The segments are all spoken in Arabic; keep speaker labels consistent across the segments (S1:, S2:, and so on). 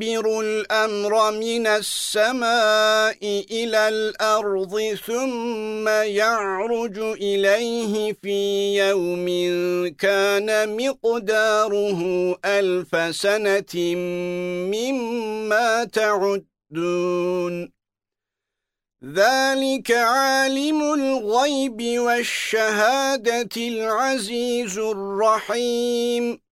S1: يدبر الأمر من السماء إلى الأرض ثم يعرج إليه في يوم كان مقداره ألف سنة مما تعدون. ذلك عالم الغيب والشهادة العزيز الرحيم.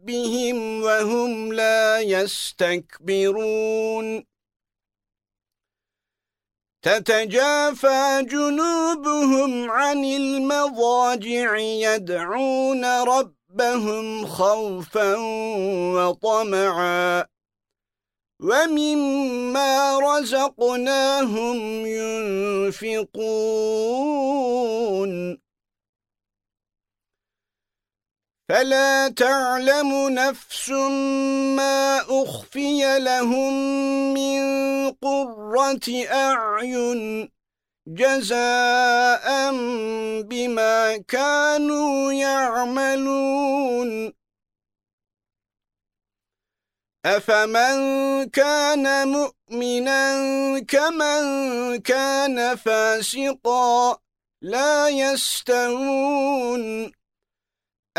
S1: ربهم وهم لا يستكبرون تتجافى جنوبهم عن المضاجع يدعون ربهم خوفا وطمعا وَمِمَّا رَزَقْنَاهُمْ يُنْفِقُونَ فلا تعلم نفس ما أخفي لهم من قرة أعين جزاء بما كانوا يعملون. أفمن كان مؤمنا كمن كان فاسقا لا يستوون.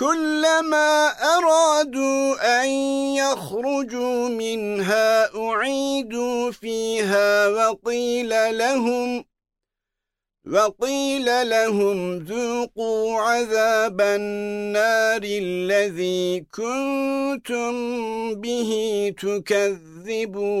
S1: كلما أرادوا أن يخرجوا منها أعيدوا فيها وقيل لهم وقيل لهم ذوقوا عذاب النار الذي كنتم به تكذبون.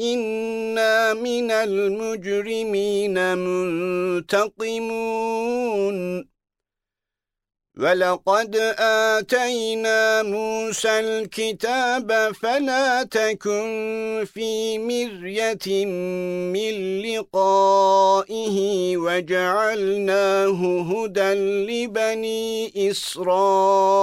S1: إِنَّا مِنَ الْمُجْرِمِينَ مُنْتَقِمُونَ وَلَقَدْ آتَيْنَا مُوسَى الْكِتَابَ فَلَا تَكُنْ فِي مِرْيَةٍ مِّن لِقَائِهِ وَجَعَلْنَاهُ هُدًى لِبَنِي إِسْرَائِيلَ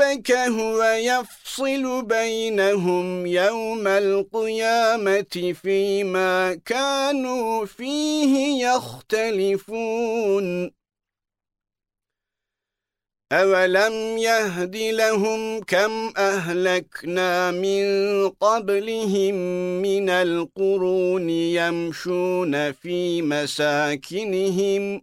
S1: رَبَّكَ هُوَ يَفْصِلُ بَيْنَهُمْ يَوْمَ الْقِيَامَةِ فِيمَا كَانُوا فِيهِ يَخْتَلِفُونَ. أَوَلَمْ يَهْدِ لَهُمْ كَمْ أَهْلَكْنَا مِنْ قَبْلِهِمْ مِنَ الْقُرُونِ يَمْشُونَ فِي مَسَاكِنِهِمْ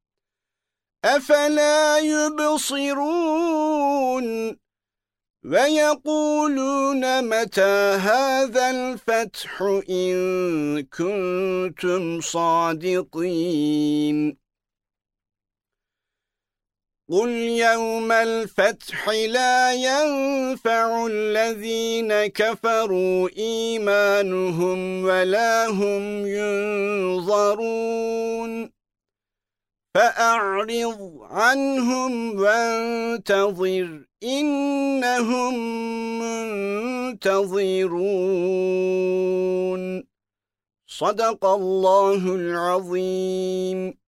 S1: أَفَلَا يُبْصِرُونَ؟ وَيَقُولُونَ مَتَى هَذَا الْفَتْحُ إِن كُنتُمْ صَادِقِينَ؟ قُلْ يَوْمَ الْفَتْحِ لَا يَنفَعُ الَّذِينَ كَفَرُوا إِيمَانُهُمْ وَلَا هُمْ يُنظَرُونَ. فَأَعْرِضْ عَنْهُمْ وَانْتَظِرْ إِنَّهُمْ مُنْتَظِرُونَ. صدق الله العظيم.